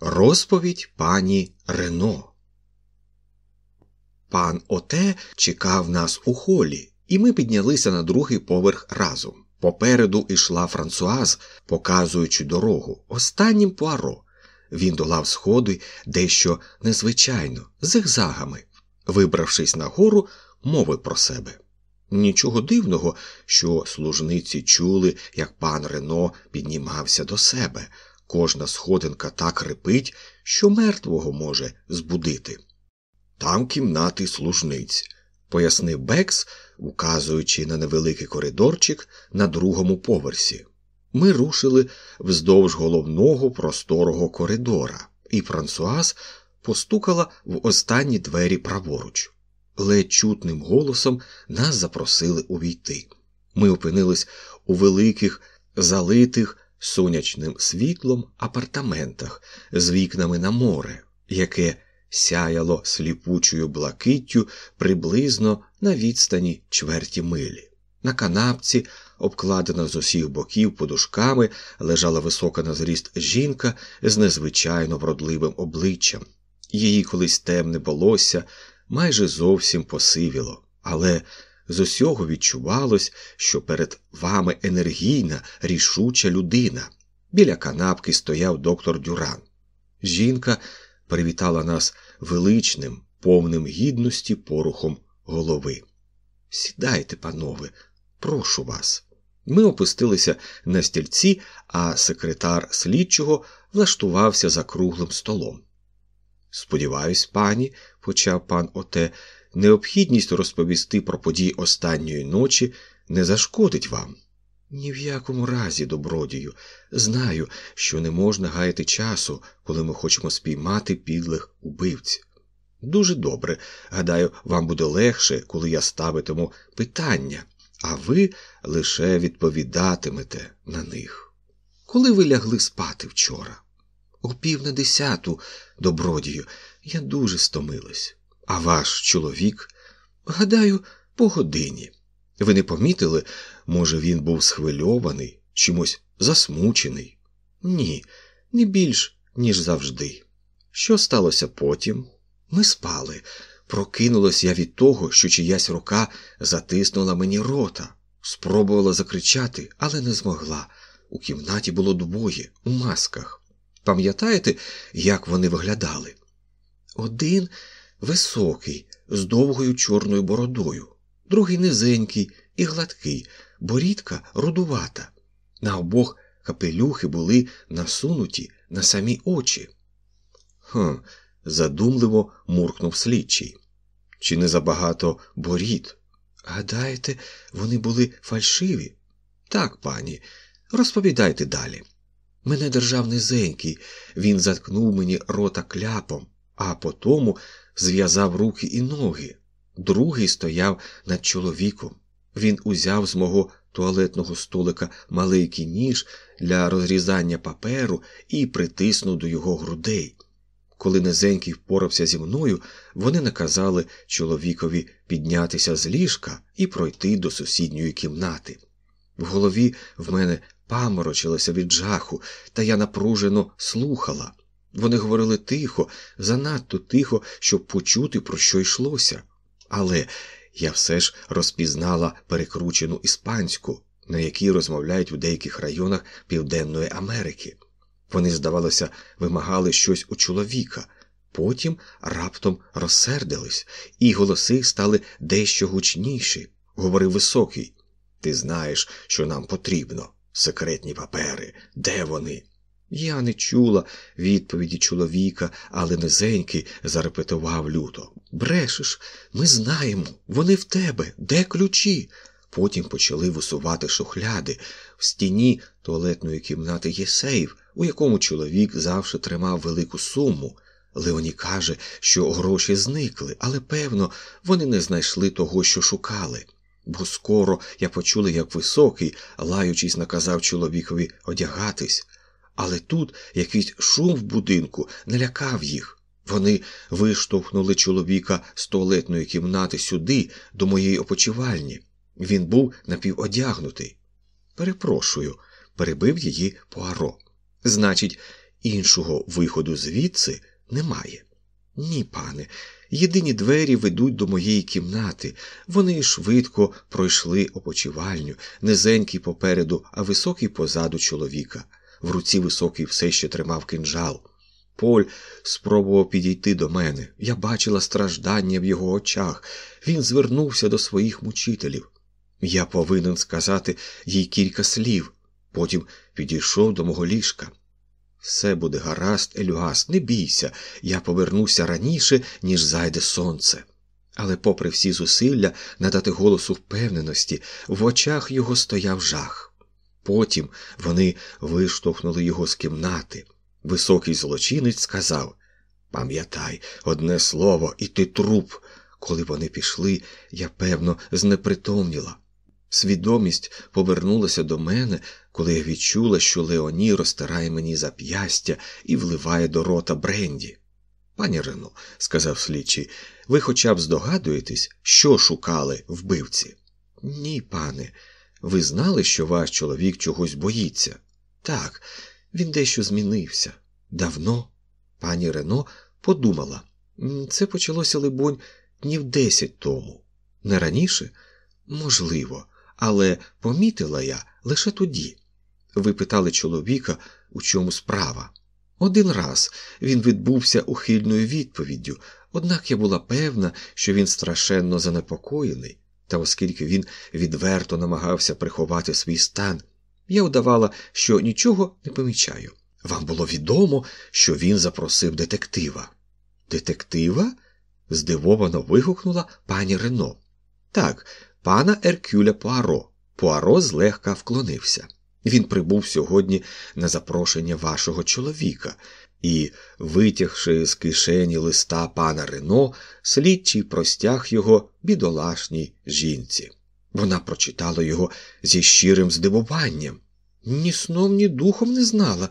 Розповідь пані Рено. Пан Оте чекав нас у холі, і ми піднялися на другий поверх разом. Попереду йшла Франсуаз, показуючи дорогу, останнім пуаро. Він долав сходи дещо незвичайно, зигзагами. Вибравшись нагору, мовив про себе. Нічого дивного, що служниці чули, як пан Рено піднімався до себе. Кожна сходинка так репить, що мертвого може збудити. Там кімнати служниць, пояснив Бекс, указуючи на невеликий коридорчик на другому поверсі. Ми рушили вздовж головного просторого коридора, і Франсуаз постукала в останні двері праворуч. Ледь чутним голосом нас запросили увійти. Ми опинились у великих, залитих сонячним світлом апартаментах з вікнами на море, яке сяяло сліпучою блакиттю приблизно на відстані чверті милі. На канапці, обкладена з усіх боків подушками, лежала висока на зріст жінка з незвичайно вродливим обличчям. Її колись темне волосся майже зовсім посивіло, але з усього відчувалось, що перед вами енергійна, рішуча людина. Біля канапки стояв доктор Дюран. Жінка привітала нас величним, повним гідності порухом голови. Сідайте, панове, прошу вас. Ми опустилися на стільці, а секретар слідчого влаштувався за круглим столом. Сподіваюсь, пані, почав пан Оте, необхідність розповісти про події останньої ночі не зашкодить вам. Ні в якому разі, добродію, знаю, що не можна гаяти часу, коли ми хочемо спіймати підлих убивців. Дуже добре, гадаю, вам буде легше, коли я ставитиму питання, а ви лише відповідатимете на них. Коли ви лягли спати вчора? У пів на десяту, добродію, я дуже стомилась. А ваш чоловік, гадаю, по годині. Ви не помітили, може, він був схвильований, чимось засмучений? Ні, не більш, ніж завжди. Що сталося потім? Ми спали. Прокинулась я від того, що чиясь рука затиснула мені рота. Спробувала закричати, але не змогла. У кімнаті було двоє у масках. Пам'ятаєте, як вони виглядали? Один високий, з довгою чорною бородою, другий низенький і гладкий, борідка рудувата. На обох капелюхи були насунуті на самі очі. Хм, задумливо муркнув слідчий. Чи не забагато борід? Гадаєте, вони були фальшиві? Так, пані, розповідайте далі. Мене держав низенький, він заткнув мені рота кляпом, а потому зв'язав руки і ноги. Другий стояв над чоловіком. Він узяв з мого туалетного столика маленький ніж для розрізання паперу і притиснув до його грудей. Коли низенький впорався зі мною, вони наказали чоловікові піднятися з ліжка і пройти до сусідньої кімнати. В голові в мене паморочилося від жаху, та я напружено слухала. Вони говорили тихо, занадто тихо, щоб почути, про що йшлося. Але я все ж розпізнала перекручену іспанську, на якій розмовляють в деяких районах Південної Америки. Вони, здавалося, вимагали щось у чоловіка, потім раптом розсердились, і голоси стали дещо гучніші, говорив високий. Ти знаєш, що нам потрібно. Секретні папери, де вони? Я не чула відповіді чоловіка, але низенький зарепетував люто. Брешеш, ми знаємо, вони в тебе, де ключі? Потім почали висувати шухляди. В стіні туалетної кімнати є сейф, у якому чоловік завжди тримав велику суму. Леоні каже, що гроші зникли, але певно, вони не знайшли того, що шукали. Бо скоро я почула, як високий, лаючись, наказав чоловікові одягатись. Але тут якийсь шум в будинку налякав їх. Вони виштовхнули чоловіка з туалетної кімнати сюди, до моєї опочивальні. Він був напіводягнутий. Перепрошую, перебив її Пуаро. Значить, іншого виходу звідси немає. Ні, пане, єдині двері ведуть до моєї кімнати. Вони швидко пройшли опочивальню, низенький попереду, а високий позаду чоловіка. В руці високий все ще тримав кинджал. Поль спробував підійти до мене. Я бачила страждання в його очах. Він звернувся до своїх мучителів. Я повинен сказати їй кілька слів. Потім підійшов до мого ліжка. Все буде гаразд, Елюас, не бійся, я повернуся раніше, ніж зайде сонце. Але, попри всі зусилля надати голосу впевненості, в очах його стояв жах. Потім вони виштовхнули його з кімнати. Високий злочинець сказав Пам'ятай, одне слово, і ти труп. Коли вони пішли, я, певно, знепритомніла. Свідомість повернулася до мене, коли я відчула, що Леоні розтирає мені зап'ястя і вливає до рота Бренді. Пані Рено, сказав слідчий, ви хоча б здогадуєтесь, що шукали вбивці? Ні, пане. Ви знали, що ваш чоловік чогось боїться? Так, він дещо змінився. Давно. Пані Рено подумала. Це почалося, либонь, днів десять тому. Не раніше? Можливо, але помітила я лише тоді. Ви питали чоловіка, у чому справа. Один раз він відбувся ухильною відповіддю, однак я була певна, що він страшенно занепокоєний, та оскільки він відверто намагався приховати свій стан, я удавала, що нічого не помічаю. Вам було відомо, що він запросив детектива. Детектива? здивовано вигукнула пані Рено. Так, пана Еркюля Пуаро. Пуаро злегка вклонився. Він прибув сьогодні на запрошення вашого чоловіка і, витягши з кишені листа пана Рено, слідчий простяг його бідолашній жінці. Вона прочитала його зі щирим здивуванням. Ні сном, ні духом не знала.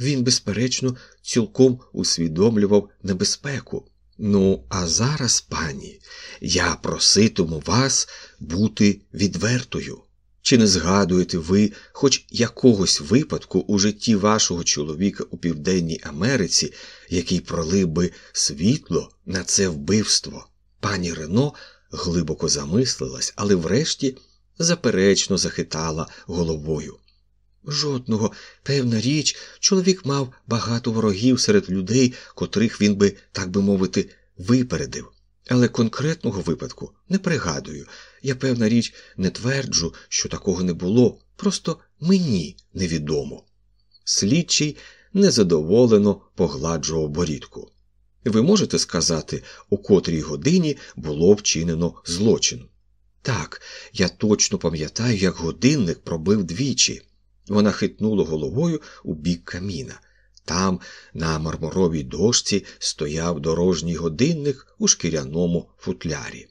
Він, безперечно, цілком усвідомлював небезпеку. Ну, а зараз, пані, я проситиму вас бути відвертою. Чи не згадуєте ви хоч якогось випадку у житті вашого чоловіка у Південній Америці, який пролив би світло на це вбивство? Пані Рено глибоко замислилась, але врешті заперечно захитала головою. Жодного, певна річ, чоловік мав багато ворогів серед людей, котрих він би, так би мовити, випередив. Але конкретного випадку не пригадую. Я, певна річ, не тверджу, що такого не було, просто мені невідомо. Слідчий незадоволено погладжував борідку. Ви можете сказати, у котрій годині було вчинено злочин? Так, я точно пам'ятаю, як годинник пробив двічі. Вона хитнула головою у бік каміна. Там, на мармуровій дошці, стояв дорожній годинник у шкіряному футлярі.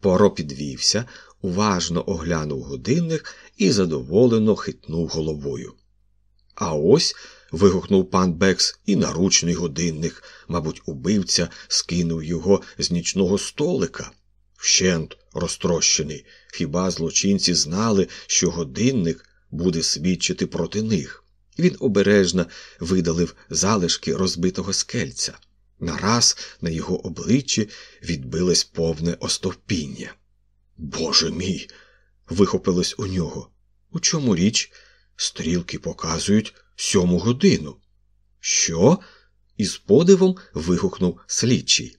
Поро підвівся, уважно оглянув годинник і задоволено хитнув головою. А ось. вигукнув пан Бекс і наручний годинник, мабуть, убивця скинув його з нічного столика. Вщент розтрощений. Хіба злочинці знали, що годинник буде свідчити проти них? Він обережно видалив залишки розбитого скельця. Нараз на його обличчі відбилось повне остовпіння. Боже мій. вихопилось у нього. У чому річ? Стрілки показують сьому годину. Що? із подивом вигукнув слідчий.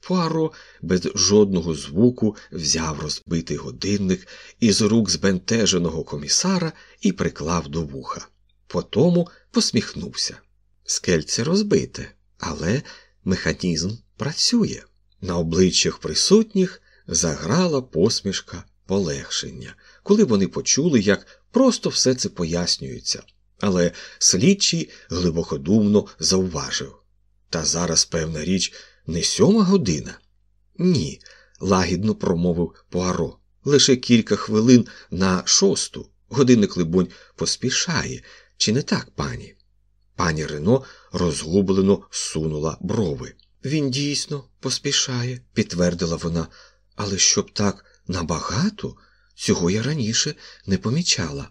Фаро без жодного звуку взяв розбитий годинник із рук збентеженого комісара і приклав до вуха. Потому посміхнувся. Скельце розбите, але механізм працює. На обличчях присутніх заграла посмішка полегшення, коли вони почули, як просто все це пояснюється. Але слідчий глибокодумно зауважив. Та зараз, певна річ, не сьома година? Ні, лагідно промовив Пуаро. Лише кілька хвилин на шосту. Годинник, либонь, поспішає. Чи не так, пані? Пані Рено розгублено сунула брови. Він дійсно поспішає, підтвердила вона, але щоб так набагато, цього я раніше не помічала.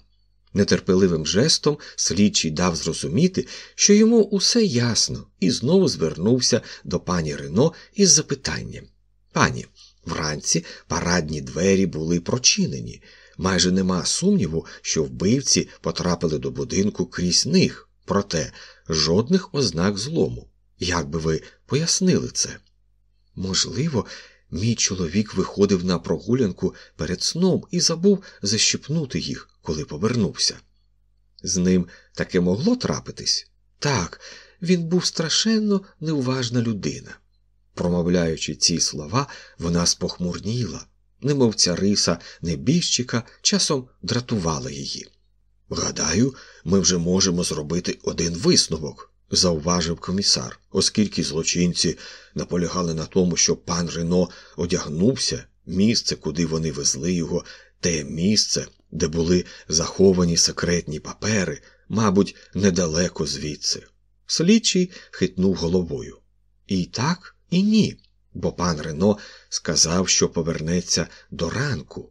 Нетерпеливим жестом слідчий дав зрозуміти, що йому усе ясно, і знову звернувся до пані Рено із запитанням Пані, вранці парадні двері були прочинені. Майже нема сумніву, що вбивці потрапили до будинку крізь них, проте жодних ознак злому. Як би ви пояснили це? Можливо, мій чоловік виходив на прогулянку перед сном і забув защипнути їх, коли повернувся. З ним таке могло трапитись? Так, він був страшенно неуважна людина. Промовляючи ці слова, вона спохмурніла, немов ця риса небіжчика часом дратувала її. Гадаю, ми вже можемо зробити один висновок, зауважив комісар, оскільки злочинці наполягали на тому, що пан Рено одягнувся, місце, куди вони везли його, те місце, де були заховані секретні папери, мабуть, недалеко звідси. Слідчий хитнув головою. І так, і ні, бо пан Рено сказав, що повернеться до ранку.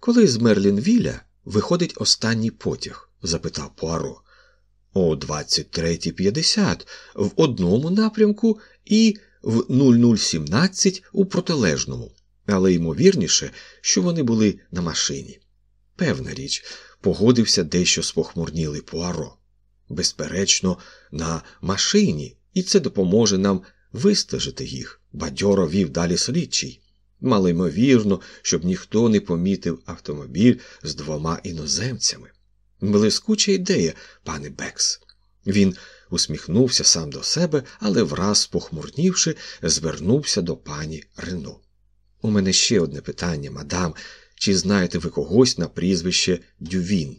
Коли з Мерлінвіля виходить останній потяг? запитав Пуаро. О 23.50 в одному напрямку і в 0017 у протилежному, але ймовірніше, що вони були на машині. Певна річ, погодився дещо спохмурнілий Пуаро. Безперечно, на машині, і це допоможе нам вистежити їх, бадьоро вів далі слідчий. Мало ймовірно, щоб ніхто не помітив автомобіль з двома іноземцями. Блискуча ідея, пане Бекс. Він усміхнувся сам до себе, але враз, похмурнівши, звернувся до пані Рено. У мене ще одне питання, мадам. Чи знаєте ви когось на прізвище Дювін?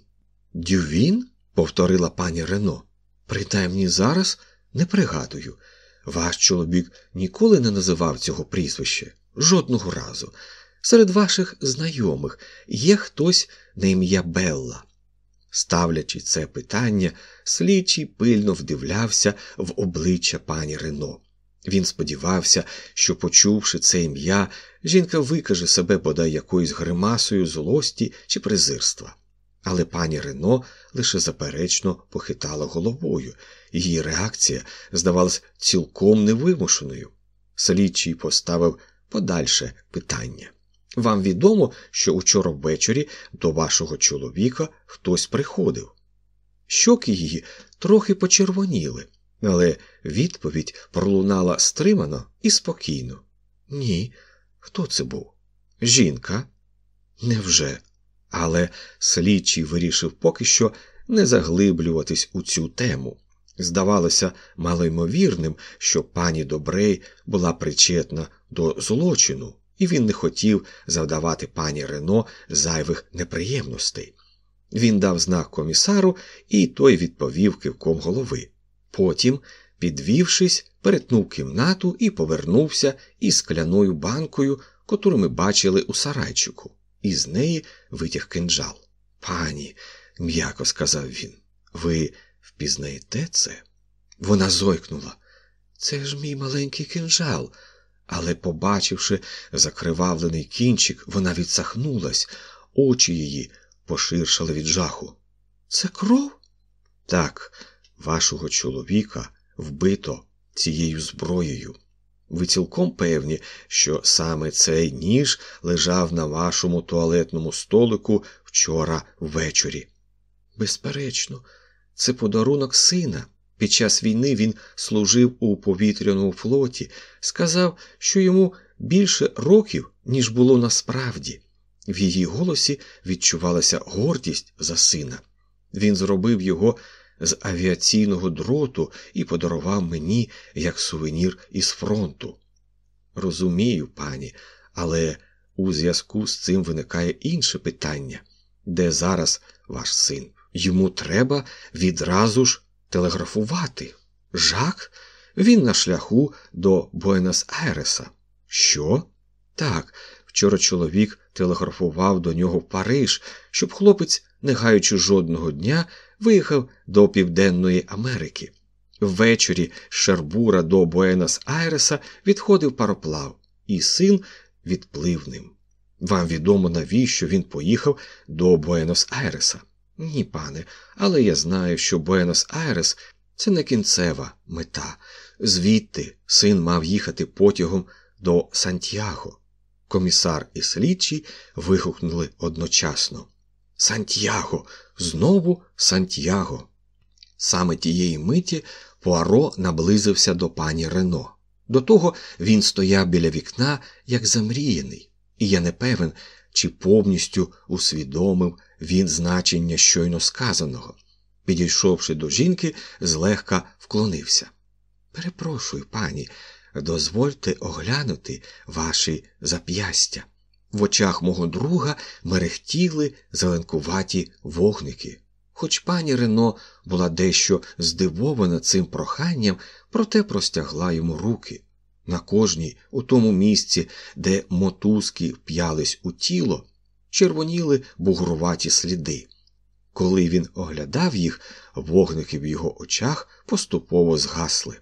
Дювін? повторила пані Рено. Принаймні зараз не пригадую. Ваш чоловік ніколи не називав цього прізвища жодного разу. Серед ваших знайомих є хтось на ім'я Белла. Ставлячи це питання, слідчий пильно вдивлявся в обличчя пані Рено. Він сподівався, що, почувши це ім'я, жінка викаже себе бодай якоюсь гримасою злості чи презирства. Але пані Рено лише заперечно похитала головою, її реакція здавалась цілком невимушеною. Слідчий поставив подальше питання. Вам відомо, що учора ввечері до вашого чоловіка хтось приходив. Щоки її трохи почервоніли, але відповідь пролунала стримано і спокійно. Ні, хто це був? Жінка? Невже? Але слідчий вирішив поки що не заглиблюватись у цю тему. Здавалося малоймовірним, що пані Добрей була причетна до злочину, і він не хотів завдавати пані Рено зайвих неприємностей. Він дав знак комісару, і той відповів кивком голови. Потім, підвівшись, перетнув кімнату і повернувся із скляною банкою, котру ми бачили у сарайчику, і з неї витяг кинджал. Пані, м'яко сказав він, ви впізнаєте це? Вона зойкнула. Це ж мій маленький кинджал. Але, побачивши закривавлений кінчик, вона відсахнулась, очі її поширшали від жаху. Це кров? Так, вашого чоловіка вбито цією зброєю. Ви цілком певні, що саме цей ніж лежав на вашому туалетному столику вчора ввечері. Безперечно, це подарунок сина. Під час війни він служив у повітряному флоті, сказав, що йому більше років, ніж було насправді. В її голосі відчувалася гордість за сина. Він зробив його з авіаційного дроту і подарував мені як сувенір із фронту. Розумію, пані, але у зв'язку з цим виникає інше питання де зараз ваш син? Йому треба відразу ж телеграфувати. Жак? Він на шляху до Буенос Айреса. Що? Так, вчора чоловік телеграфував до нього в Париж, щоб хлопець, не гаючи жодного дня, виїхав до Південної Америки. Ввечері з Шербура до Буенос Айреса відходив пароплав, і син відплив ним. Вам відомо, навіщо він поїхав до Буенос Айреса? Ні, пане, але я знаю, що Буенос Айрес це не кінцева мета. Звідти син мав їхати потягом до Сантьяго. Комісар і слідчий вигукнули одночасно. Сантьяго, знову Сантьяго. Саме тієї миті Пуаро наблизився до пані Рено. До того він стояв біля вікна, як замріяний, і я не певен, чи повністю усвідомив він значення щойно сказаного. Підійшовши до жінки, злегка вклонився. Перепрошую, пані, дозвольте оглянути ваші зап'ястя. В очах мого друга мерехтіли зеленкуваті вогники. Хоч пані Рено була дещо здивована цим проханням, проте простягла йому руки. На кожній, у тому місці, де мотузки вп'ялись у тіло, червоніли бугруваті сліди. Коли він оглядав їх, вогники в його очах поступово згасли.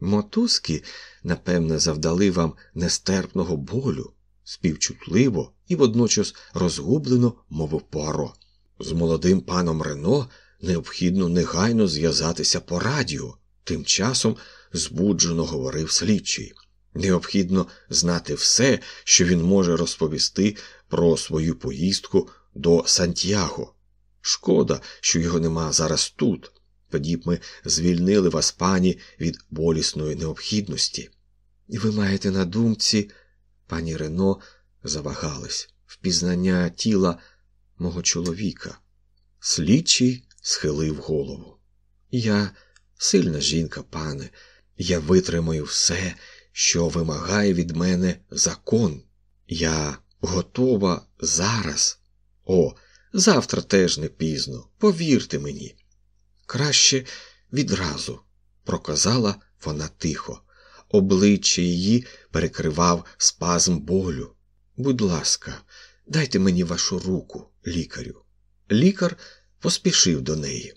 Мотузки, напевне, завдали вам нестерпного болю, співчутливо і водночас розгублено мовив Пуаро. З молодим паном Рено необхідно негайно зв'язатися по радіо, тим часом збуджено говорив слідчий. Необхідно знати все, що він може розповісти про свою поїздку до Сантьяго. Шкода, що його нема зараз тут. Тоді б ми звільнили вас, пані, від болісної необхідності. І ви маєте на думці, пані Рено завагалась, впізнання тіла мого чоловіка. Слідчий схилив голову. Я сильна жінка, пане, я витримаю все, що вимагає від мене закон. Я готова зараз. О, завтра теж не пізно, повірте мені. Краще відразу, проказала вона тихо. Обличчя її перекривав спазм болю. Будь ласка, дайте мені вашу руку, лікарю. Лікар поспішив до неї.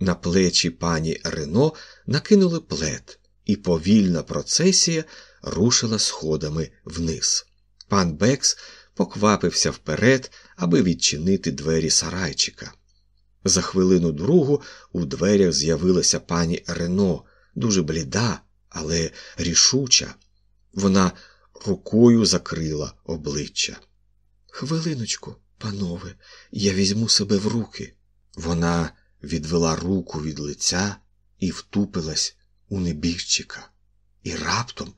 На плечі пані Рено накинули плед, і повільна процесія рушила сходами вниз. Пан Бекс поквапився вперед, аби відчинити двері сарайчика. За хвилину другу у дверях з'явилася пані Рено, дуже бліда, але рішуча. Вона рукою закрила обличчя. Хвилиночку, панове, я візьму себе в руки. Вона відвела руку від лиця і втупилась у небіжчика. І раптом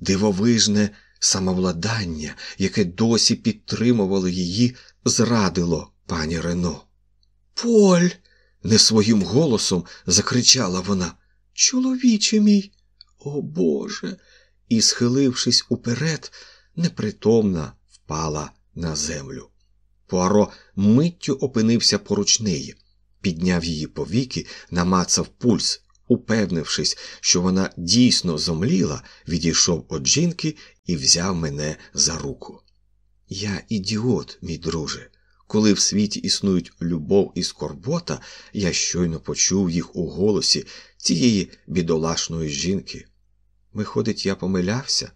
дивовижне самовладання, яке досі підтримувало її, зрадило пані Рено. Поль. не своїм голосом закричала вона. Чоловіче мій, о Боже. І, схилившись уперед, непритомна впала на землю. Пуаро миттю опинився поруч неї, підняв її повіки, намацав пульс, упевнившись, що вона дійсно зомліла, відійшов від жінки і взяв мене за руку. Я ідіот, мій друже. Коли в світі існують любов і скорбота, я щойно почув їх у голосі цієї бідолашної жінки. Виходить, я помилявся?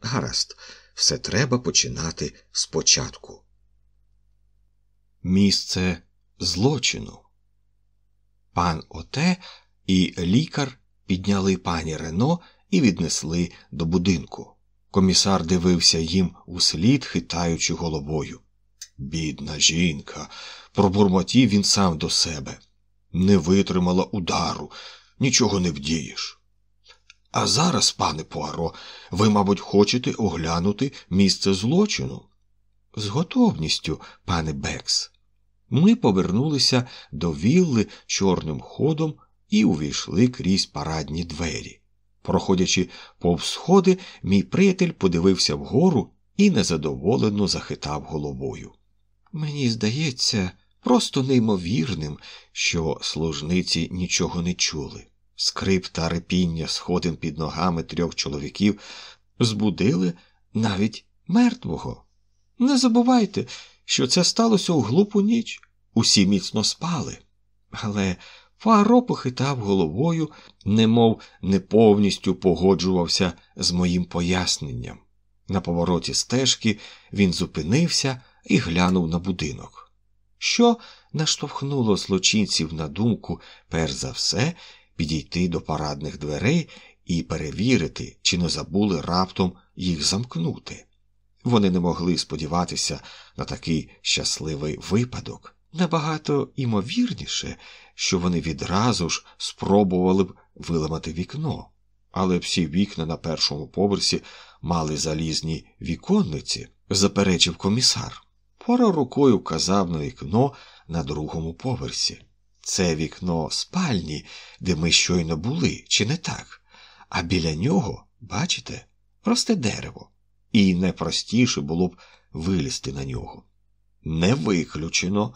Гаразд, все треба починати спочатку. Місце злочину. Пан Оте і лікар підняли пані Рено і віднесли до будинку. Комісар дивився їм услід, хитаючи головою. Бідна жінка, пробурмотів він сам до себе. Не витримала удару, нічого не вдієш. А зараз, пане Пуаро, ви, мабуть, хочете оглянути місце злочину? З готовністю, пане Бекс. Ми повернулися до вілли чорним ходом і увійшли крізь парадні двері. Проходячи повз сходи, мій приятель подивився вгору і незадоволено захитав головою. Мені здається, просто неймовірним, що служниці нічого не чули. Скрип та репіння сходин під ногами трьох чоловіків збудили навіть мертвого. Не забувайте, що це сталося у глупу ніч. Усі міцно спали. Але Фаро похитав головою, немов не повністю погоджувався з моїм поясненням. На повороті стежки він зупинився і глянув на будинок. Що наштовхнуло злочинців на думку, перш за все, підійти до парадних дверей і перевірити, чи не забули раптом їх замкнути. Вони не могли сподіватися на такий щасливий випадок. Набагато імовірніше, що вони відразу ж спробували б виламати вікно, але всі вікна на першому поверсі мали залізні віконниці, заперечив комісар. Пора рукою вказав на вікно на другому поверсі. Це вікно спальні, де ми щойно були, чи не так? А біля нього, бачите, росте дерево, і найпростіше було б вилізти на нього. Не виключено,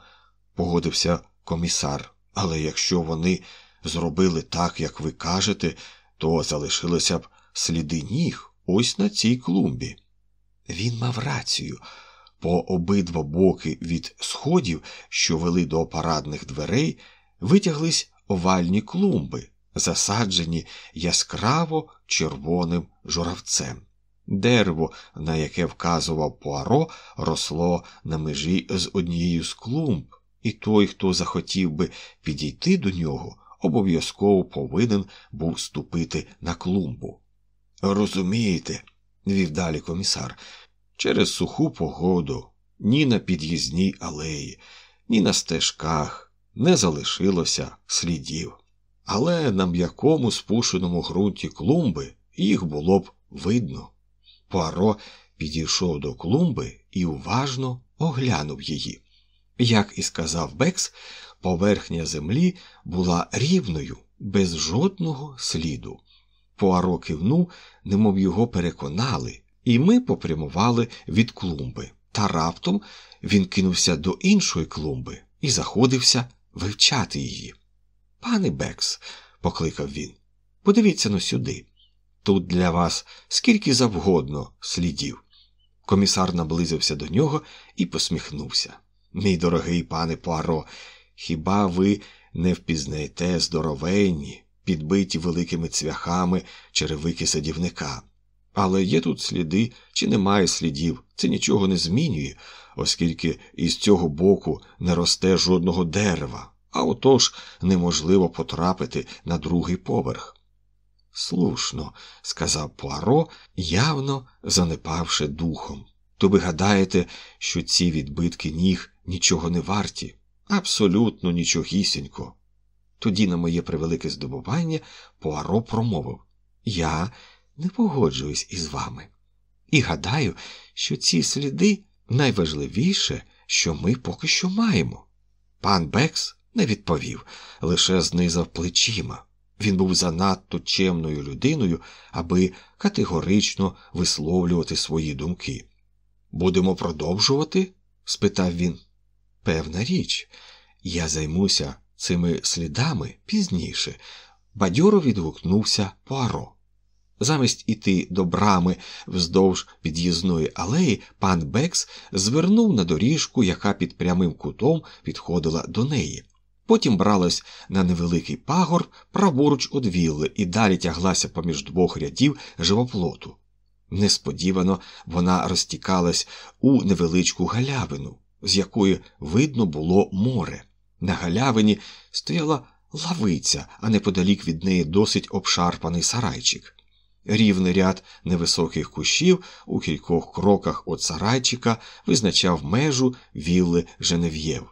погодився комісар, але якщо вони зробили так, як ви кажете, то залишилися б сліди ніг ось на цій клумбі. Він мав рацію. По обидва боки від сходів, що вели до парадних дверей, витяглись овальні клумби, засаджені яскраво червоним журавцем. Дерево, на яке вказував Пуаро, росло на межі з однією з клумб, і той, хто захотів би підійти до нього, обов'язково повинен був ступити на клумбу. Розумієте, вів далі комісар, через суху погоду ні на під'їзній алеї, ні на стежках не залишилося слідів. Але на м'якому спушеному ґрунті клумби їх було б видно. Пуаро підійшов до клумби і уважно оглянув її. Як і сказав Бекс, поверхня землі була рівною, без жодного сліду. Пуаро кивнув, немов його переконали, і ми попрямували від клумби. Та раптом він кинувся до іншої клумби і заходився вивчати її. Пане Бекс, покликав він, подивіться но сюди. Тут для вас скільки завгодно слідів. Комісар наблизився до нього і посміхнувся. Мій дорогий пане Пуаро, хіба ви не впізнаєте здоровенні, підбиті великими цвяхами черевики садівника? Але є тут сліди чи немає слідів, це нічого не змінює, оскільки із цього боку не росте жодного дерева, а отож неможливо потрапити на другий поверх. Слушно, сказав Пуаро, явно занепавши духом. То ви гадаєте, що ці відбитки ніг нічого не варті? Абсолютно нічогісінько. Тоді, на моє превелике здобування, Пуаро промовив Я не погоджуюсь із вами. І гадаю, що ці сліди найважливіше, що ми поки що маємо. Пан Бекс не відповів, лише знизав плечима. Він був занадто чемною людиною, аби категорично висловлювати свої думки. Будемо продовжувати? спитав він. Певна річ, я займуся цими слідами пізніше. Бадьоро відгукнувся Пуаро. Замість іти до брами вздовж під'їзної алеї, пан Бекс звернув на доріжку, яка під прямим кутом підходила до неї. Потім бралась на невеликий пагорб праворуч од вілли і далі тяглася поміж двох рядів живоплоту. Несподівано вона розтікалась у невеличку галявину, з якої видно було море. На галявині стояла лавиця, а неподалік від неї досить обшарпаний сарайчик. Рівний ряд невисоких кущів у кількох кроках від сарайчика визначав межу вілли Женев'єв.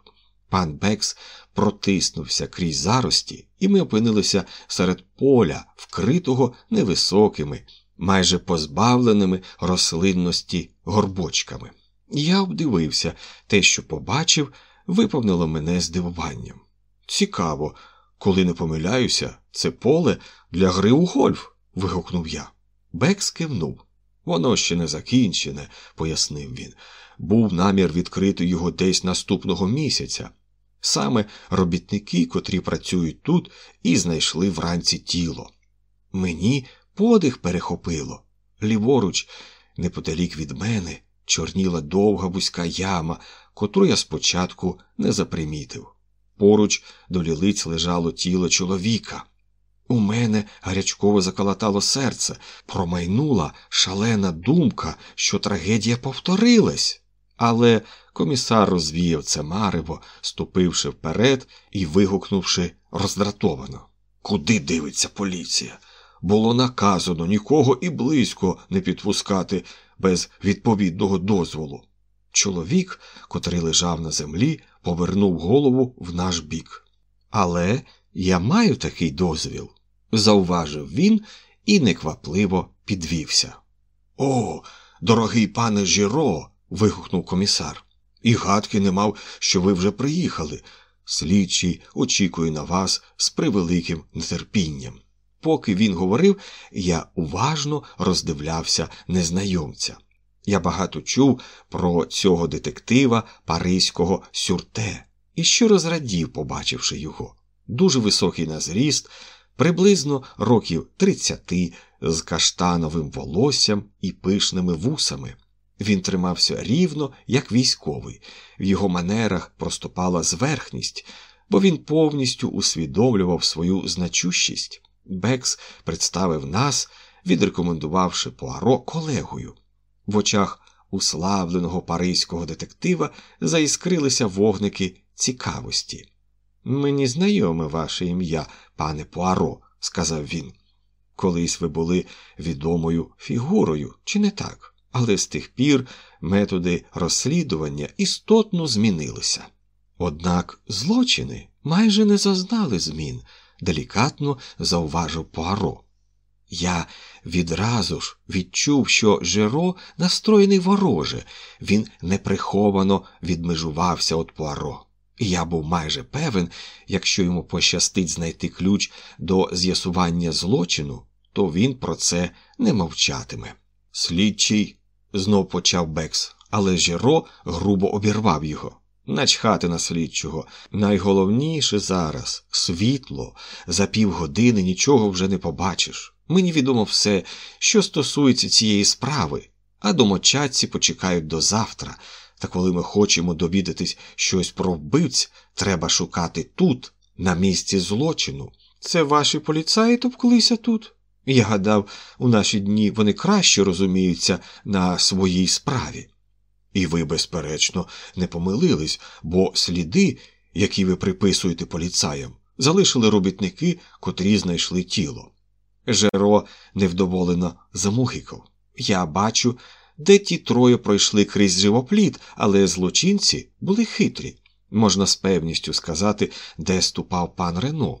Пан Бекс протиснувся крізь зарості, і ми опинилися серед поля, вкритого невисокими, майже позбавленими рослинності горбочками. Я обдивився те, що побачив, виповнило мене здивуванням. Цікаво, коли не помиляюся, це поле для гри у гольф. Вигукнув я. Бекс кивнув. Воно ще не закінчене, пояснив він. Був намір відкрити його десь наступного місяця. Саме робітники, котрі працюють тут, і знайшли вранці тіло. Мені подих перехопило. Ліворуч, неподалік від мене, чорніла довга вузька яма, котру я спочатку не запримітив. Поруч до лілиць лежало тіло чоловіка. У мене гарячково заколотало серце, промайнула шалена думка, що трагедія повторилась. Але комісар розвіяв це марево, ступивши вперед і вигукнувши роздратовано. Куди дивиться поліція? Було наказано нікого і близько не підпускати без відповідного дозволу. Чоловік, котрий лежав на землі, повернув голову в наш бік. Але я маю такий дозвіл, зауважив він і неквапливо підвівся. О, дорогий пане Жіро. вигукнув комісар. І гадки не мав, що ви вже приїхали. Слідчий очікує на вас з превеликим нетерпінням. Поки він говорив, я уважно роздивлявся незнайомця. Я багато чув про цього детектива Паризького сюрте і щиро зрадів, побачивши його. Дуже високий на зріст, приблизно років тридцяти, з каштановим волоссям і пишними вусами. Він тримався рівно, як військовий, в його манерах проступала зверхність, бо він повністю усвідомлював свою значущість. Бекс представив нас, відрекомендувавши Пуаро колегою. В очах уславленого паризького детектива заіскрилися вогники цікавості. Мені знайоме ваше ім'я, пане Пуаро, сказав він. Колись ви були відомою фігурою, чи не так? Але з тих пір методи розслідування істотно змінилися. Однак злочини майже не зазнали змін, делікатно зауважив Пуаро. Я відразу ж відчув, що Жеро настроєний вороже, він неприховано відмежувався від Пуаро. І я був майже певен, якщо йому пощастить знайти ключ до з'ясування злочину, то він про це не мовчатиме. Слідчий, знов почав Бекс, але Жеро грубо обірвав його. Начхати на слідчого. Найголовніше зараз світло, за півгодини нічого вже не побачиш. Мені відомо все, що стосується цієї справи, а домочадці почекають до завтра. Та коли ми хочемо довідатись щось про вбивць, треба шукати тут, на місці злочину. Це ваші поліцаї товклися тут? Я гадав, у наші дні вони краще розуміються на своїй справі. І ви, безперечно, не помилились, бо сліди, які ви приписуєте поліцаям, залишили робітники, котрі знайшли тіло. Жеро невдоволено замугикав. Я бачу, де ті троє пройшли крізь живопліт, але злочинці були хитрі. Можна з певністю сказати, де ступав пан Рено.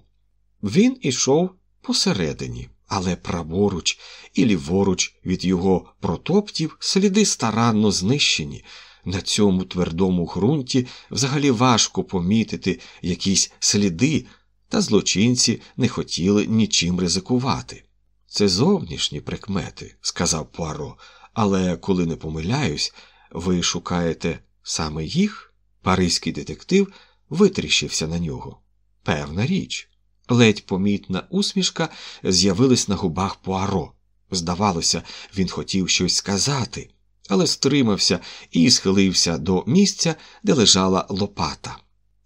Він ішов посередині, але праворуч і ліворуч від його протоптів сліди старанно знищені. На цьому твердому ґрунті взагалі важко помітити якісь сліди, та злочинці не хотіли нічим ризикувати. Це зовнішні прикмети, сказав Пуаро, але коли не помиляюсь, ви шукаєте саме їх? Паризький детектив витріщився на нього. Певна річ. Ледь помітна усмішка з'явилась на губах Пуаро. Здавалося, він хотів щось сказати, але стримався і схилився до місця, де лежала лопата.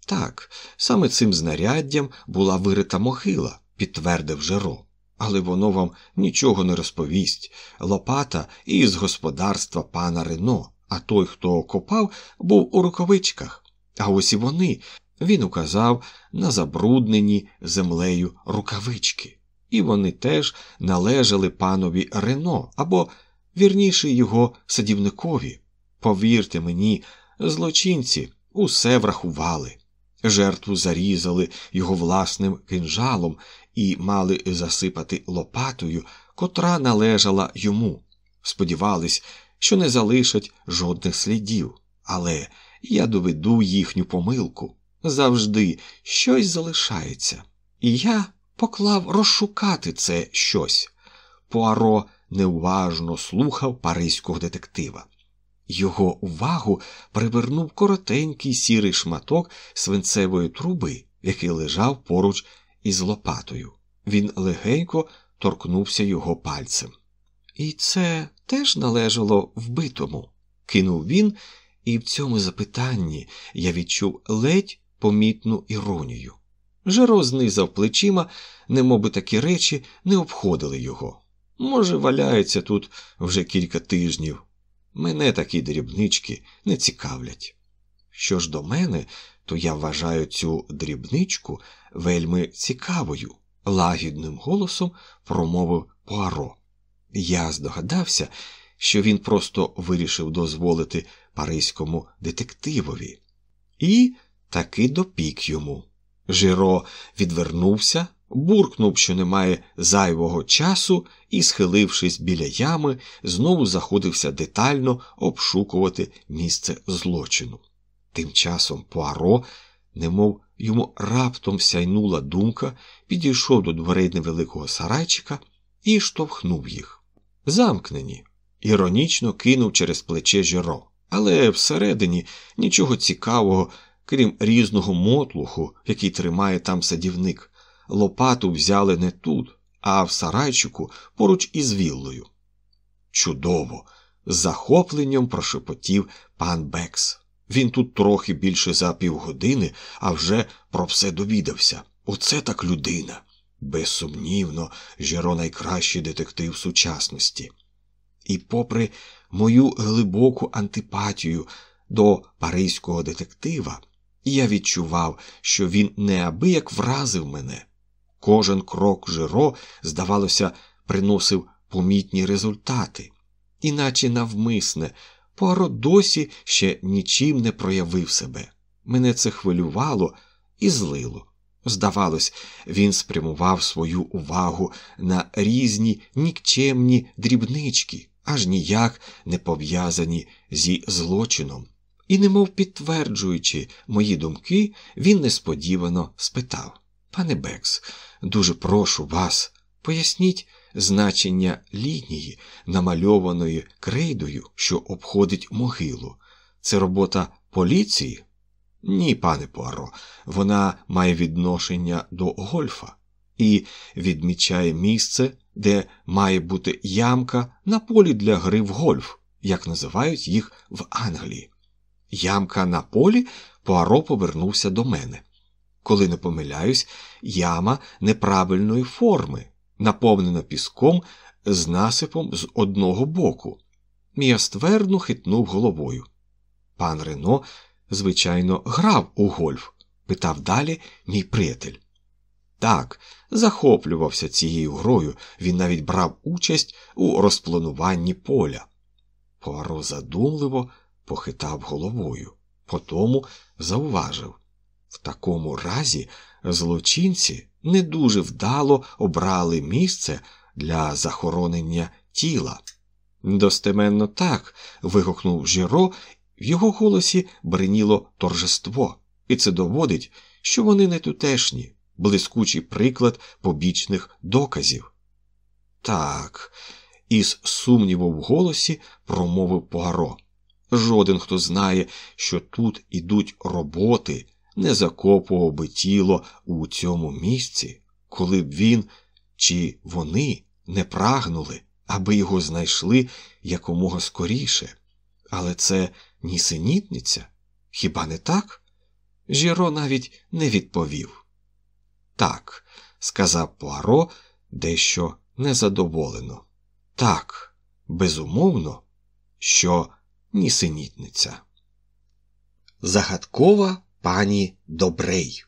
Так, саме цим знаряддям була вирита могила, підтвердив Жеро. Але воно вам нічого не розповість. Лопата із господарства пана Рено, а той, хто копав, був у рукавичках. А ось і вони. Він указав на забруднені землею рукавички, і вони теж належали панові Рено або, вірніше, його садівникові. Повірте мені, злочинці усе врахували. Жертву зарізали його власним кинжалом і мали засипати лопатою, котра належала йому. Сподівались, що не залишать жодних слідів, але я доведу їхню помилку. Завжди щось залишається. І я поклав розшукати це щось. Пуаро неуважно слухав паризького детектива. Його увагу привернув коротенький сірий шматок свинцевої труби, який лежав поруч із лопатою. Він легенько торкнувся його пальцем. І це теж належало вбитому, кинув він, і в цьому запитанні я відчув ледь помітну іронію. Жеро знизав плечима, немоби такі речі не обходили його. Може, валяється тут вже кілька тижнів. Мене такі дрібнички не цікавлять. Що ж до мене, то я вважаю цю дрібничку вельми цікавою, лагідним голосом промовив Пуаро. Я здогадався, що він просто вирішив дозволити паризькому детективові, і таки допік йому. Жиро відвернувся, буркнув, що немає зайвого часу, і, схилившись біля ями, знову заходився детально обшукувати місце злочину. Тим часом Пуаро, немов йому раптом сяйнула думка, підійшов до дверей невеликого сарайчика і штовхнув їх. Замкнені, іронічно кинув через плече Жиро, але всередині нічого цікавого, крім різного мотлуху, який тримає там садівник. Лопату взяли не тут, а в сарайчику поруч із віллою. Чудово! з захопленням прошепотів пан Бекс. Він тут трохи більше за півгодини, а вже про все довідався. Оце так людина. Безсумнівно, Жиро найкращий детектив сучасності. І, попри мою глибоку антипатію до паризького детектива, я відчував, що він неабияк вразив мене. Кожен крок Жиро, здавалося, приносив помітні результати, іначе навмисне, Пуаро досі ще нічим не проявив себе. Мене це хвилювало і злило. Здавалось, він спрямував свою увагу на різні нікчемні дрібнички, аж ніяк не пов'язані зі злочином. І, немов підтверджуючи мої думки, він несподівано спитав Пане Бекс, дуже прошу вас, поясніть значення лінії, намальованої крейдою, що обходить могилу. Це робота поліції? Ні, пане Пуаро, вона має відношення до гольфа і відмічає місце, де має бути ямка на полі для гри в гольф, як називають їх в Англії. Ямка на полі Пуаро повернувся до мене. Коли не помиляюсь, яма неправильної форми, наповнена піском з насипом з одного боку. Я хитнув головою. Пан Рено, звичайно, грав у гольф, питав далі мій приятель. Так, захоплювався цією грою, він навіть брав участь у розплануванні поля. Пуаро задумливо похитав головою, потому зауважив в такому разі злочинці не дуже вдало обрали місце для захоронення тіла. Достеменно так. вигукнув Жіро, в його голосі бриніло торжество, і це доводить, що вони не тутешні, блискучий приклад побічних доказів. Так, із сумнівом в голосі промовив Пуаро. Жоден, хто знає, що тут ідуть роботи, не закопував би тіло у цьому місці, коли б він чи вони не прагнули, аби його знайшли якомога скоріше. Але це нісенітниця? Хіба не так? Жіро навіть не відповів. Так, сказав Пуаро дещо незадоволено. Так, безумовно, що нісенітниця. Загадкова пані Добрей.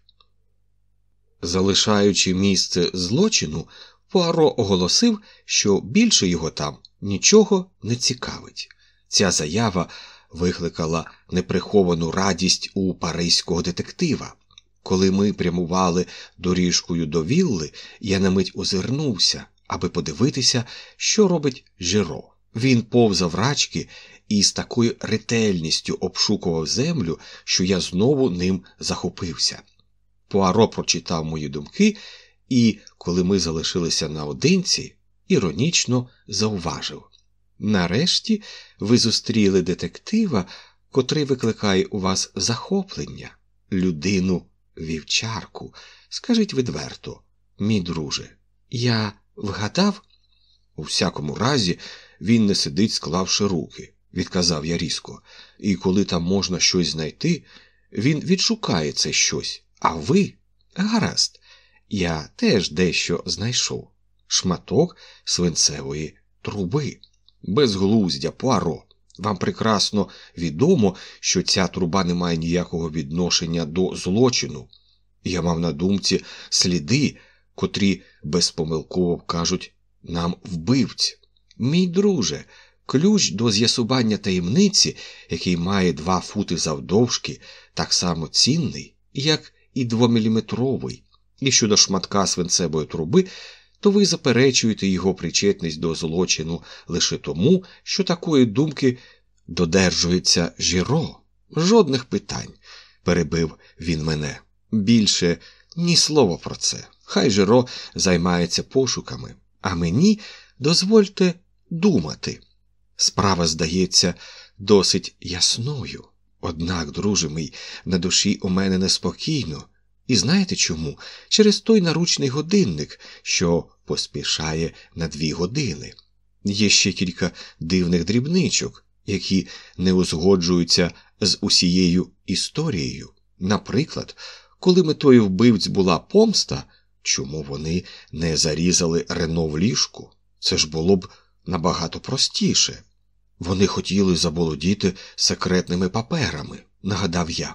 Залишаючи місце злочину, Пуаро оголосив, що більше його там нічого не цікавить. Ця заява викликала неприховану радість у паризького детектива. Коли ми прямували доріжкою до вілли, я на мить озирнувся, аби подивитися, що робить Жиро. Він повзав рачки і з такою ретельністю обшукував землю, що я знову ним захопився. Пуаро прочитав мої думки, і, коли ми залишилися наодинці, іронічно зауважив. Нарешті ви зустріли детектива, котрий викликає у вас захоплення, людину вівчарку. Скажіть відверто, мій друже, я вгадав? У всякому разі, він не сидить, склавши руки відказав я різко, і коли там можна щось знайти, він відшукає це щось. А ви? Гаразд, я теж дещо знайшов шматок свинцевої труби. Безглуздя, Пуаро. Вам прекрасно відомо, що ця труба не має ніякого відношення до злочину. Я мав на думці сліди, котрі безпомилково вкажуть нам вбивць. Мій друже, ключ до з'ясування таємниці, який має два фути завдовжки, так само цінний, як і двоміліметровий. І щодо шматка свинцевої труби, то ви заперечуєте його причетність до злочину лише тому, що такої думки додержується Жіро. Жодних питань, перебив він мене. Більше ні слова про це. Хай Жиро займається пошуками, а мені дозвольте думати. Справа здається досить ясною. Однак, друже мій, на душі у мене неспокійно. І знаєте чому? Через той наручний годинник, що поспішає на дві години. Є ще кілька дивних дрібничок, які не узгоджуються з усією історією. Наприклад, коли метою вбивць була помста, чому вони не зарізали Рено в ліжку? Це ж було б набагато простіше. Вони хотіли заболодіти секретними паперами, нагадав я.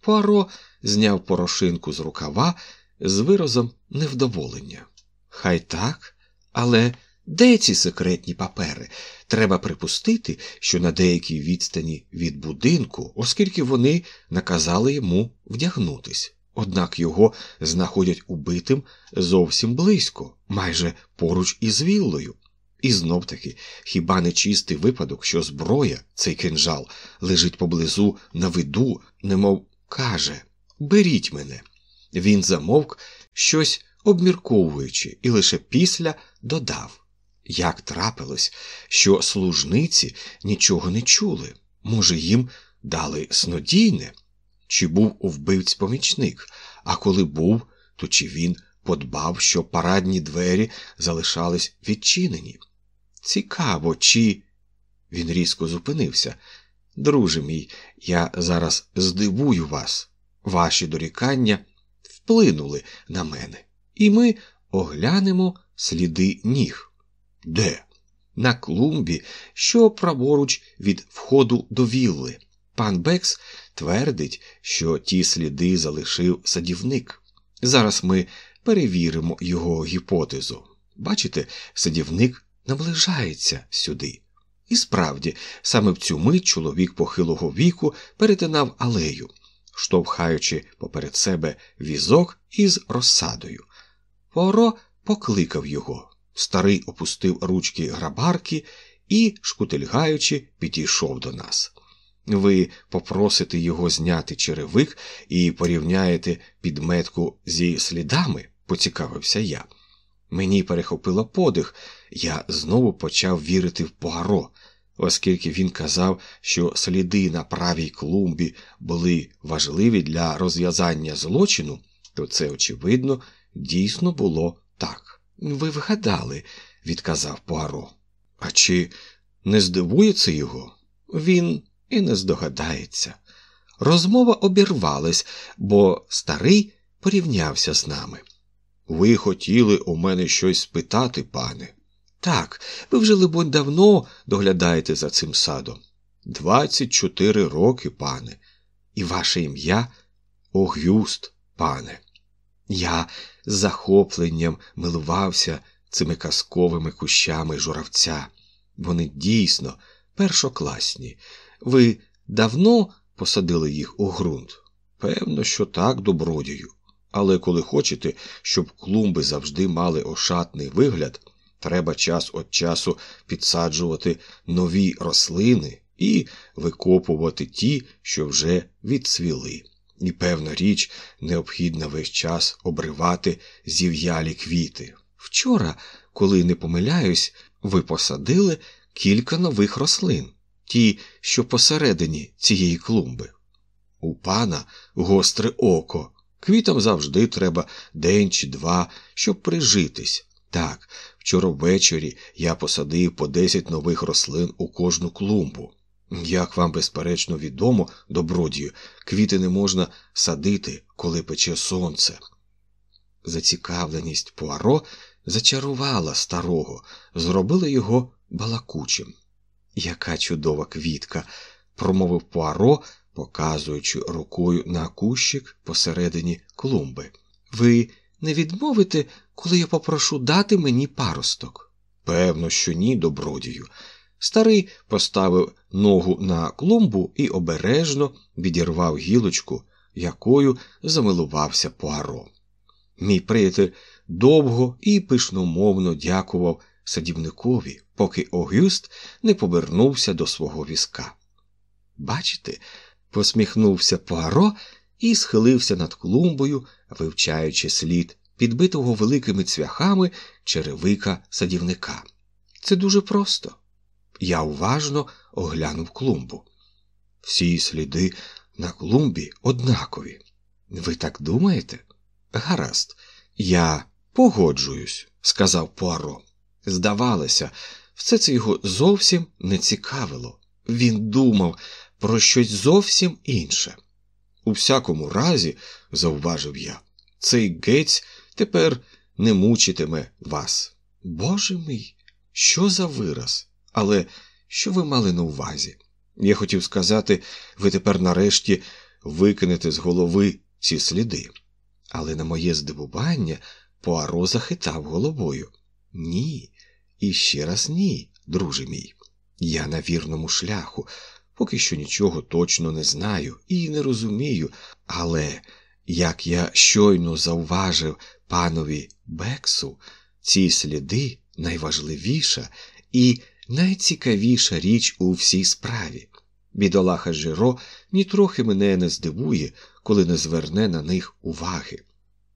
Пуаро зняв порошинку з рукава з виразом невдоволення. Хай так, але де ці секретні папери? Треба припустити, що на деякій відстані від будинку, оскільки вони наказали йому вдягнутись. Однак його знаходять убитим зовсім близько, майже поруч із віллою. І знов таки, хіба не чистий випадок, що зброя, цей кинжал, лежить поблизу на виду, немов каже Беріть мене. Він замовк, щось обмірковуючи, і лише після додав як трапилось, що служниці нічого не чули. Може, їм дали снодійне? Чи був у вбивць помічник, а коли був, то чи він подбав, що парадні двері залишались відчинені? Цікаво, чи. Він різко зупинився. Друже мій, я зараз здивую вас. Ваші дорікання вплинули на мене, і ми оглянемо сліди ніг. Де? На клумбі, що праворуч від входу до вілли. Пан Бекс твердить, що ті сліди залишив садівник. Зараз ми перевіримо його гіпотезу. Бачите, садівник наближається сюди. І справді, саме в цю мить чоловік похилого віку перетинав алею, штовхаючи поперед себе візок із розсадою. Поро покликав його. Старий опустив ручки грабарки і, шкутильгаючи, підійшов до нас. Ви попросите його зняти черевик і порівняєте підметку зі слідами, поцікавився я. Мені перехопило подих, я знову почав вірити в Пуаро, оскільки він казав, що сліди на правій клумбі були важливі для розв'язання злочину, то це, очевидно, дійсно було так. Ви вгадали, відказав Пуаро. А чи не здивується його? Він і не здогадається. Розмова обірвалась, бо старий порівнявся з нами. Ви хотіли у мене щось спитати, пане? Так, ви вже, либонь, давно доглядаєте за цим садом. Двадцять чотири роки, пане, і ваше ім'я Огюст, пане. Я з захопленням милувався цими казковими кущами журавця. Вони дійсно першокласні. Ви давно посадили їх у ґрунт? Певно, що так, добродію. Але коли хочете, щоб клумби завжди мали ошатний вигляд, треба час від часу підсаджувати нові рослини і викопувати ті, що вже відцвіли. І, певна річ, необхідно весь час обривати зів'ялі квіти. Вчора, коли не помиляюсь, ви посадили кілька нових рослин, ті, що посередині цієї клумби. У пана гостре око. Квітам завжди треба день чи два, щоб прижитись. Так, вчора ввечері я посадив по десять нових рослин у кожну клумбу. Як вам, безперечно, відомо, добродію, квіти не можна садити, коли пече сонце. Зацікавленість Пуаро зачарувала старого, зробила його балакучим. Яка чудова квітка, промовив Пуаро, показуючи рукою на кущик посередині клумби. Ви не відмовите, коли я попрошу дати мені паросток? Певно, що ні, добродію. Старий поставив ногу на клумбу і обережно відірвав гілочку, якою замилувався Пуаро. Мій приятель довго і пишномовно дякував садівникові, поки Огюст не повернувся до свого візка. Бачите, посміхнувся Пуаро і схилився над клумбою, вивчаючи слід підбитого великими цвяхами черевика садівника. Це дуже просто. Я уважно оглянув клумбу. Всі сліди на клумбі однакові. Ви так думаєте? Гаразд, я погоджуюсь, сказав Пуаро. Здавалося, все це його зовсім не цікавило. Він думав про щось зовсім інше. У всякому разі, зауважив я, цей гець тепер не мучитиме вас. Боже мій, що за вираз? Але що ви мали на увазі? Я хотів сказати, ви тепер нарешті викинете з голови ці сліди. Але на моє здивування Пуаро захитав головою. Ні, і ще раз ні, друже мій. Я на вірному шляху, поки що нічого точно не знаю і не розумію, але, як я щойно зауважив панові Бексу, ці сліди найважливіша і найцікавіша річ у всій справі. Бідолаха Жиро нітрохи мене не здивує, коли не зверне на них уваги.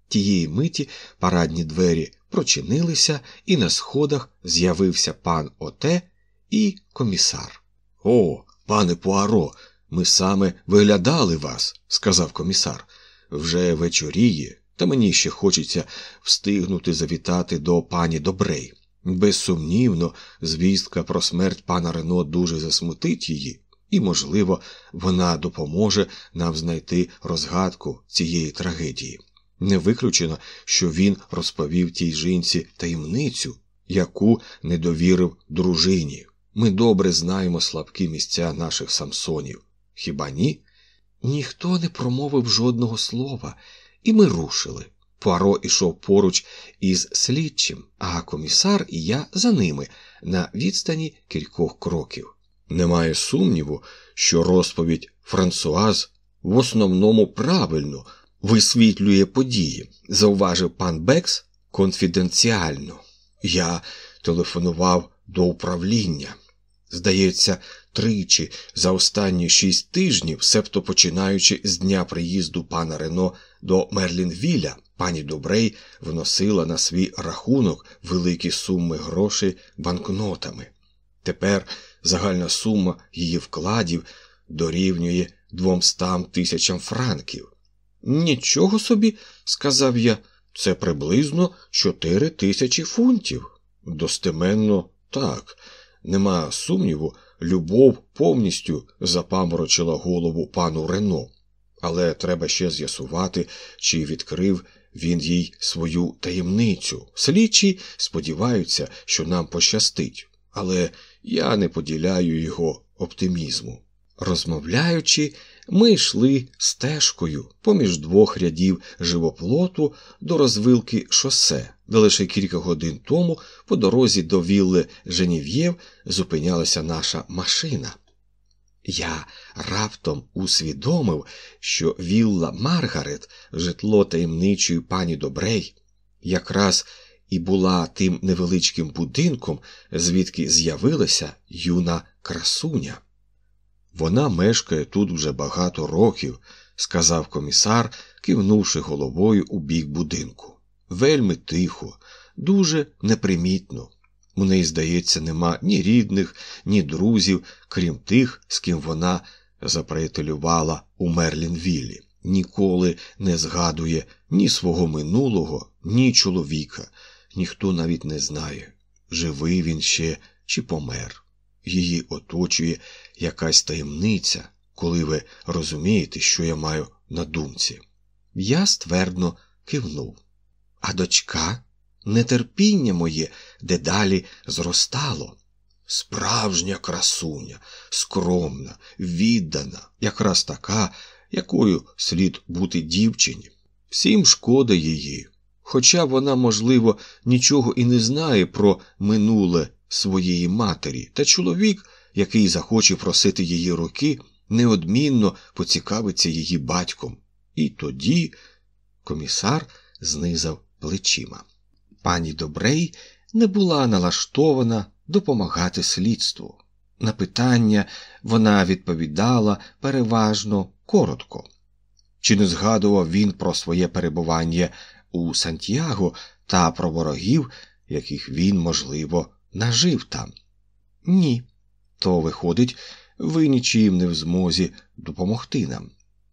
Тієї миті парадні двері прочинилися, і на сходах з'явився пан Оте і комісар. О, пане Пуаро, ми саме виглядали вас, сказав комісар. Вже вечоріє, та мені ще хочеться встигнути завітати до пані Добрей. Безсумнівно, звістка про смерть пана Рено дуже засмутить її, і, можливо, вона допоможе нам знайти розгадку цієї трагедії. Не виключено, що він розповів тій жінці таємницю, яку не довірив дружині. Ми добре знаємо слабкі місця наших самсонів. Хіба ні? Ніхто не промовив жодного слова, і ми рушили. Пуаро ішов поруч із слідчим, а комісар і я за ними на відстані кількох кроків. Немає сумніву, що розповідь Франсуаз в основному правильно висвітлює події, зауважив пан Бекс конфіденціально. Я телефонував до управління. Здається, тричі за останні шість тижнів, себто починаючи з дня приїзду пана Рено до Мерлінвіля, пані Добрей вносила на свій рахунок великі суми грошей банкнотами. Тепер загальна сума її вкладів дорівнює двомстам тисячам франків. Нічого собі, сказав я, це приблизно чотири тисячі фунтів. Достеменно так. Нема сумніву, любов повністю запаморочила голову пану Рено, але треба ще з'ясувати, чи відкрив він їй свою таємницю. Слідчі сподіваються, що нам пощастить, але я не поділяю його оптимізму. Розмовляючи, ми йшли стежкою поміж двох рядів живоплоту до розвилки шосе, де лише кілька годин тому по дорозі до вілли Женів'єв зупинялася наша машина. Я раптом усвідомив, що вілла Маргарет, житло таємничої пані Добрей, якраз і була тим невеличким будинком, звідки з'явилася юна красуня. Вона мешкає тут вже багато років, сказав комісар, кивнувши головою у бік будинку. Вельми тихо, дуже непримітно. У неї, здається, нема ні рідних, ні друзів, крім тих, з ким вона заприятелювала у Мерлінвіллі. Ніколи не згадує ні свого минулого, ні чоловіка. Ніхто навіть не знає, живий він ще чи помер. Її оточує якась таємниця, коли ви розумієте, що я маю на думці. Я ствердно кивнув. А дочка, нетерпіння моє дедалі зростало. Справжня красуня, скромна, віддана, якраз така, якою слід бути дівчині. Всім шкода її. Хоча вона, можливо, нічого і не знає про минуле своєї матері, та чоловік, який захоче просити її руки, неодмінно поцікавиться її батьком. І тоді комісар знизав плечима. Пані Добрей не була налаштована допомагати слідству. На питання вона відповідала переважно коротко. Чи не згадував він про своє перебування у Сантьяго та про ворогів, яких він, можливо, нажив там? Ні. То, виходить, ви нічим не в змозі допомогти нам.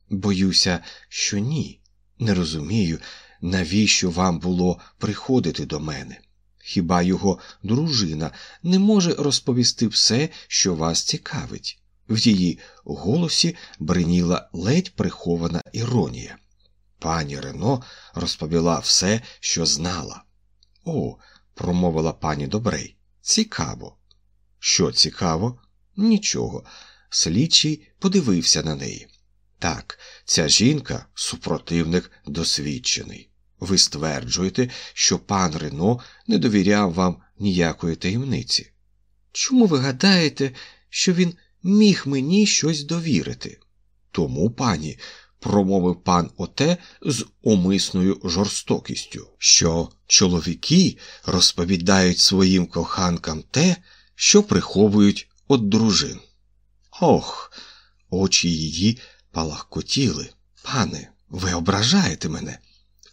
Боюся, що ні. Не розумію, навіщо вам було приходити до мене. Хіба його дружина не може розповісти все, що вас цікавить? В її голосі бриніла ледь прихована іронія. Пані Рено розповіла все, що знала. О, промовила пані Добрей, цікаво. Що цікаво? Нічого. Слідчий подивився на неї. Так, ця жінка супротивник досвідчений. Ви стверджуєте, що пан Рено не довіряв вам ніякої таємниці. Чому ви гадаєте, що він міг мені щось довірити? Тому, пані, промовив пан Оте з умисною жорстокістю, що чоловіки розповідають своїм коханкам те, що приховують від дружин. Ох, очі її палахкотіли. Пане, ви ображаєте мене.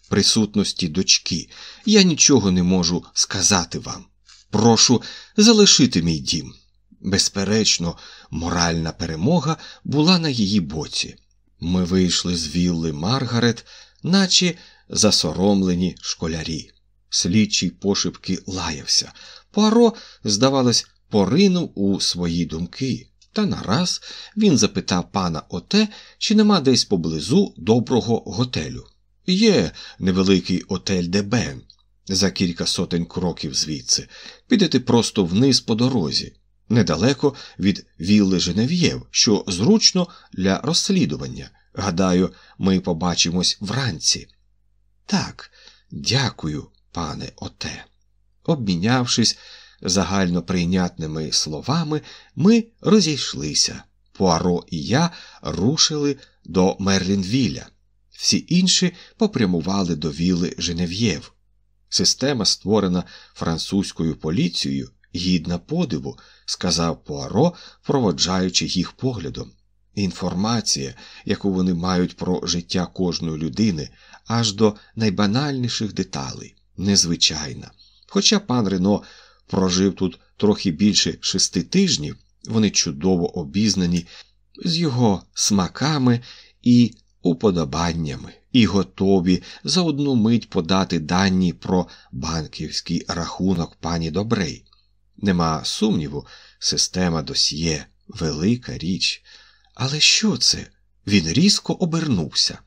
В присутності дочки я нічого не можу сказати вам. Прошу залишити мій дім. Безперечно, моральна перемога була на її боці. Ми вийшли з вілли Маргарет, наче засоромлені школярі. Слідчий пошепки лаявся. Пуаро, здавалось, поринув у свої думки. Та нараз він запитав пана Оте, чи нема десь поблизу доброго готелю. Є невеликий отель Дебен за кілька сотень кроків звідси. Підете просто вниз по дорозі, недалеко від вілли Женев'єв, що зручно для розслідування. Гадаю, ми побачимось вранці. Так, дякую, пане Оте. Обмінявшись загально прийнятними словами, ми розійшлися. Пуаро і я рушили до Мерлінвіля. Всі інші попрямували до віли Женев'єв. Система, створена французькою поліцією, гідна подиву, сказав Пуаро, проводжаючи їх поглядом. Інформація, яку вони мають про життя кожної людини, аж до найбанальніших деталей, незвичайна. Хоча пан Рено прожив тут трохи більше шести тижнів, вони чудово обізнані з його смаками і уподобаннями, і готові за одну мить подати дані про банківський рахунок пані Добрей. Нема сумніву, система досьє велика річ. Але що це? Він різко обернувся.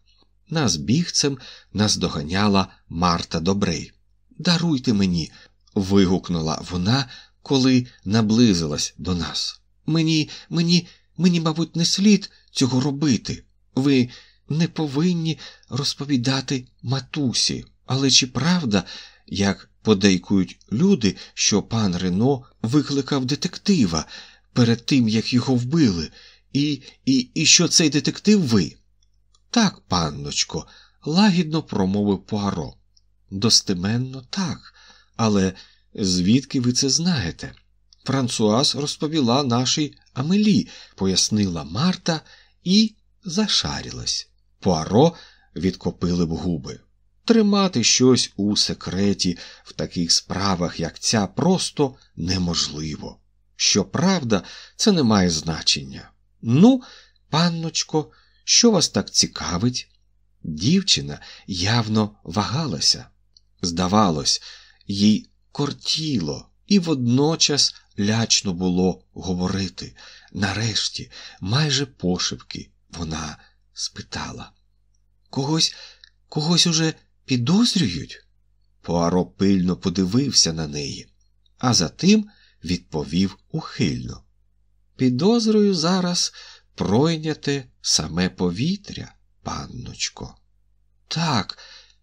Нас бігцем наздоганяла Марта Добрей. Даруйте мені, вигукнула вона, коли наблизилась до нас. Мені, мені, мені, мабуть, не слід цього робити. Ви не повинні розповідати матусі. Але чи правда, як подейкують люди, що пан Рено викликав детектива перед тим, як його вбили, і, і, і що цей детектив ви? Так, панночко, лагідно промовив Пуаро. Достеменно так. Але звідки ви це знаєте? Франсуаз розповіла нашій Амелі, пояснила Марта і зашарілась. Пуаро відкопили в губи. Тримати щось у секреті в таких справах, як ця, просто неможливо. Щоправда, це не має значення. Ну, панночко, що вас так цікавить? Дівчина явно вагалася. Здавалось, їй кортіло, і водночас лячно було говорити. Нарешті, майже пошепки, вона спитала. Когось, когось уже підозрюють? Пуаро пильно подивився на неї, а затим відповів ухильно. Підозрою зараз пройняте саме повітря, панночко. Так,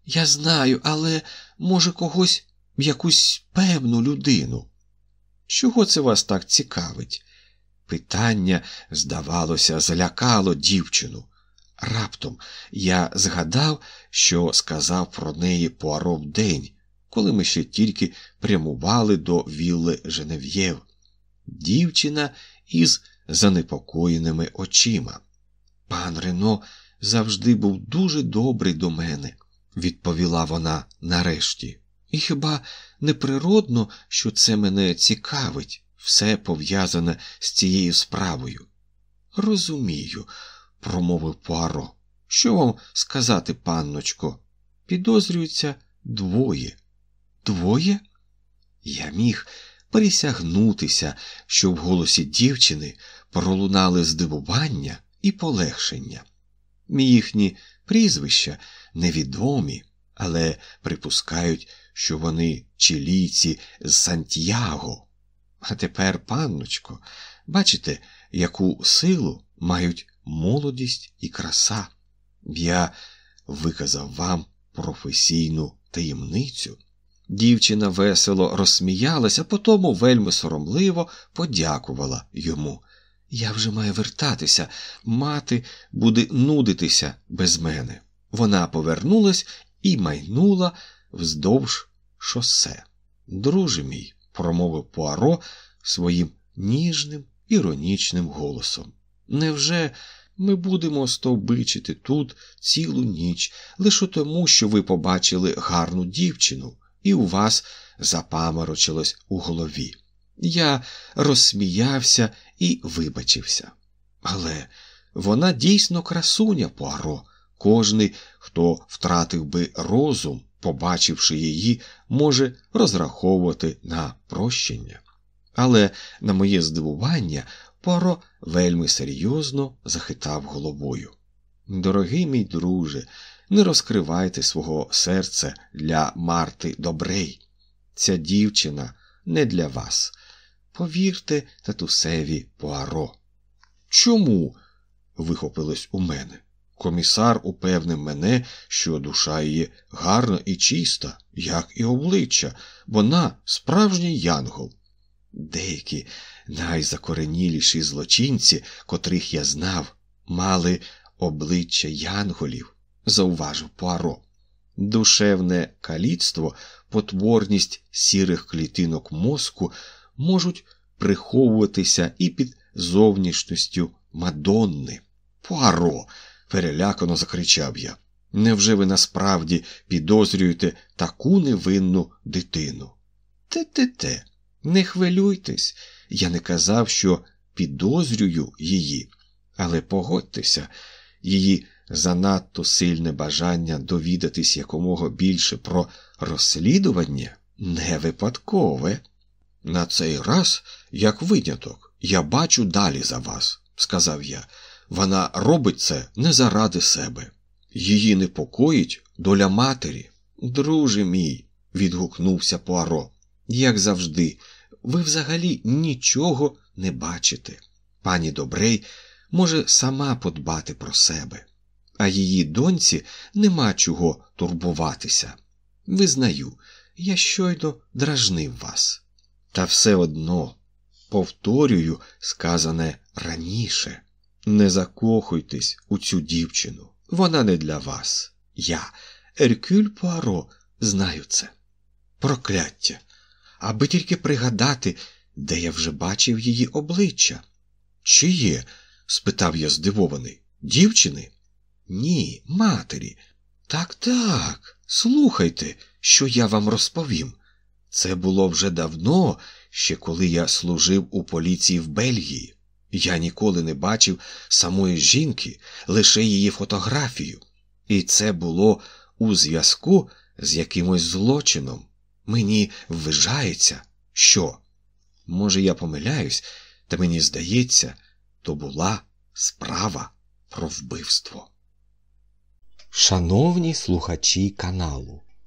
я знаю, але, може, когось якусь певну людину. Чого це вас так цікавить? Питання, здавалося, злякало дівчину. Раптом я згадав, що сказав про неї Пуаро в день, коли ми ще тільки прямували до вілли Женев'єв. Дівчина із занепокоєними очима. Пан Рено завжди був дуже добрий до мене, відповіла вона нарешті. І хіба неприродно, що це мене цікавить, все пов'язане з цією справою? Розумію, промовив Пуаро. Що вам сказати, панночко? Підозрюються двоє. Двоє? Я міг присягнутися, що в голосі дівчини пролунали здивування і полегшення. Їхні прізвища невідомі, але припускають, що вони чилійці з Сантьяго. А тепер, панночко, бачите, яку силу мають молодість і краса. Я виказав вам професійну таємницю. Дівчина весело розсміялася, потому вельми соромливо подякувала йому. Я вже маю вертатися, мати буде нудитися без мене. Вона повернулась і майнула вздовж шосе. Друже мій, промовив Пуаро своїм ніжним, іронічним голосом. Невже ми будемо стовбичити тут цілу ніч лише тому, що ви побачили гарну дівчину, і у вас запаморочилось у голові? Я розсміявся і вибачився. Але вона дійсно красуня Пуаро. Кожний, хто втратив би розум, побачивши її, може розраховувати на прощення. Але, на моє здивування, Поро вельми серйозно захитав головою. Дорогий мій друже, не розкривайте свого серця для Марти Добрей. Ця дівчина не для вас. Повірте татусеві Пуаро. Чому? вихопилось у мене. Комісар упевнив мене, що душа її гарна і чиста, як і обличчя, вона справжній янгол. Деякі найзакореніліші злочинці, котрих я знав, мали обличчя янголів, зауважив Пуаро. Душевне каліцтво, потворність сірих клітинок мозку можуть приховуватися і під зовнішністю Мадонни. Пуаро, перелякано закричав я. Невже ви насправді підозрюєте таку невинну дитину? Те-те-те, не хвилюйтесь, я не казав, що підозрюю її, але погодьтеся, її занадто сильне бажання довідатись якомога більше про розслідування не випадкове. На цей раз, як виняток, я бачу далі за вас, сказав я. Вона робить це не заради себе. Її непокоїть доля матері. Друже мій, відгукнувся Пуаро, як завжди, ви взагалі нічого не бачите. Пані Добрей може сама подбати про себе, а її доньці нема чого турбуватися. Визнаю, я щойно дражнив вас. Та все одно повторюю сказане раніше. Не закохуйтесь у цю дівчину. Вона не для вас. Я, Еркюль Пуаро, знаю це. Прокляття аби тільки пригадати, де я вже бачив її обличчя. Чиє? спитав я здивований. Дівчини? Ні, матері. Так, так, слухайте, що я вам розповім. Це було вже давно, ще коли я служив у поліції в Бельгії. Я ніколи не бачив самої жінки, лише її фотографію. І це було у зв'язку з якимось злочином. Мені ввижається, що, може, я помиляюсь, та мені здається, то була справа про вбивство. Шановні слухачі каналу,